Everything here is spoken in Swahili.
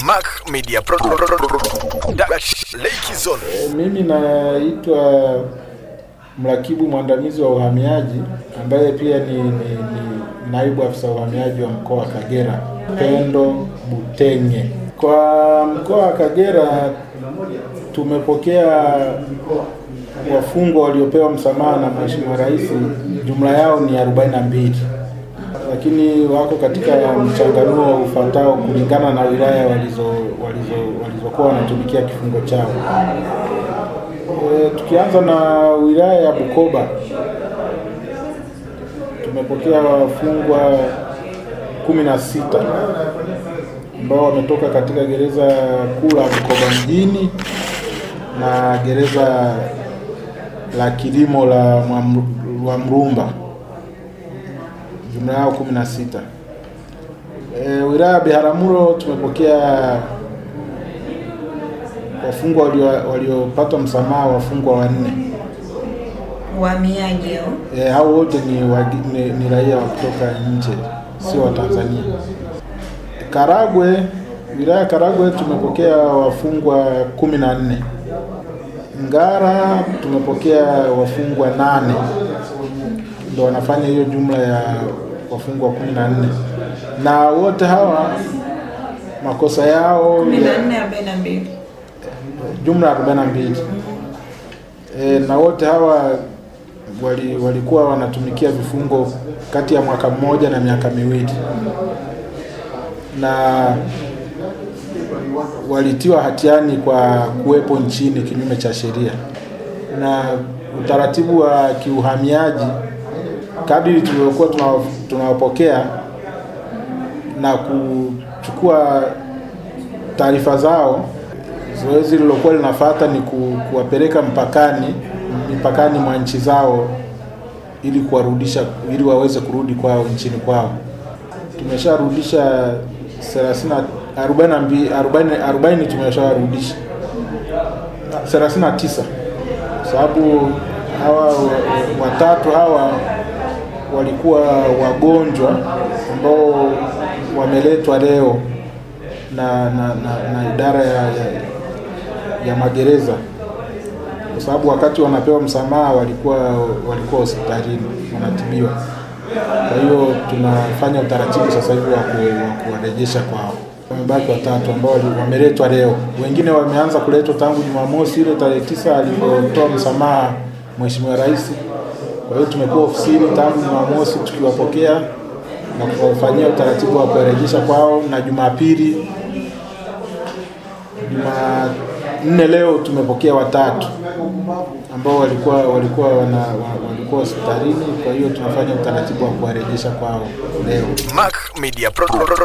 Mac Media Pro Lake Zone. Mimi naitwa mrakibu mwandamizi wa uhamiaji ambaye pia ni, ni, ni naibu afisa uhamiaji wa mkoa wa Kagera, Pendo Butenge. Kwa mkoa wa Kagera tumepokea wafungwa waliopewa msamaha na Mheshimiwa Rais, jumla yao ni 42 lakini wako katika mchanganuo ufuatao kulingana na wilaya walizo walizo walizokuwa wanatumikia kifungo chao. E, tukianza na wilaya ya Bukoba tumepokea wafungwa kumi na sita ambao wametoka katika gereza kuu la Bukoba mjini na gereza la kilimo la Mwamrumba wa Mrumba jumla yao kumi na sita. E, wilaya ya Biharamulo tumepokea wafungwa walio- waliopata msamaha wafungwa wanne. Wahamiaji hao E, hao wote ni, ni, ni raia wa kutoka nje, sio wa Tanzania. Karagwe, wilaya ya Karagwe tumepokea wafungwa kumi na nne. Ngara tumepokea wafungwa nane, ndo wanafanya hiyo jumla ya wafungwa kumi na nne, na wote hawa makosa yao ya- jumla ya arobaini na mbili. 42 e, na wote hawa wali, walikuwa wanatumikia vifungo kati ya mwaka mmoja na miaka miwili. Na walitiwa hatiani kwa kuwepo nchini kinyume cha sheria. Na utaratibu wa kiuhamiaji kadiri tulivyokuwa tunawapokea na kuchukua taarifa zao zoezi lilokuwa linafata ni ku, kuwapeleka mpakani mipakani mwa nchi zao ili kuwarudisha ili waweze kurudi kwao nchini kwao. Tumesharudisha 30 42 40 40 tumeshawarudisha 39 sababu hawa watatu hawa walikuwa wagonjwa ambao wameletwa leo na, na, na, na idara ya, ya, ya magereza kwa sababu wakati wanapewa msamaha walikuwa walikuwa hospitalini wanatibiwa. Kwa hiyo tunafanya utaratibu sasa hivi wa kuwarejesha kwao. Wamebaki watatu ambao wameletwa leo, wengine wameanza kuletwa tangu Jumamosi ile tarehe tisa alipotoa msamaha Mheshimiwa Rais. Kwa hiyo tumekuwa ofisini tangu Jumamosi tukiwapokea na kuwafanyia utaratibu wa kuwarejesha kwao, na Jumapili Jumanne leo tumepokea watatu ambao walikuwa walikuwa wana, walikuwa hospitalini. Kwa hiyo tunafanya utaratibu wa kuwarejesha kwao leo. Mac Media Production.